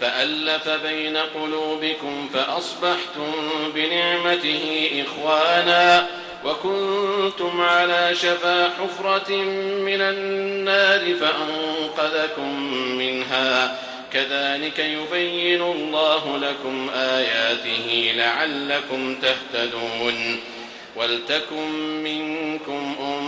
فألف بين قلوبكم فأصبحتم بنعمته إخوانا وكنتم على شفا حفرة من النار فأنقذكم منها. كذلك يبين الله لكم آياته لعلكم تهتدون. ولتكن منكم أمة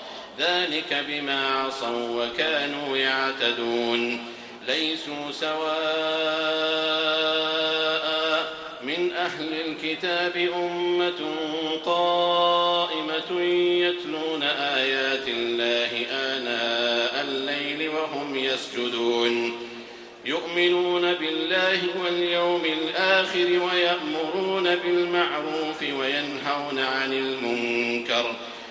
ذلك بما عصوا وكانوا يعتدون. ليسوا سواء من أهل الكتاب أمة قائمة يتلون آيات الله آناء الليل وهم يسجدون. يؤمنون بالله واليوم الآخر ويأمرون بالمعروف وينهون عن المنكر.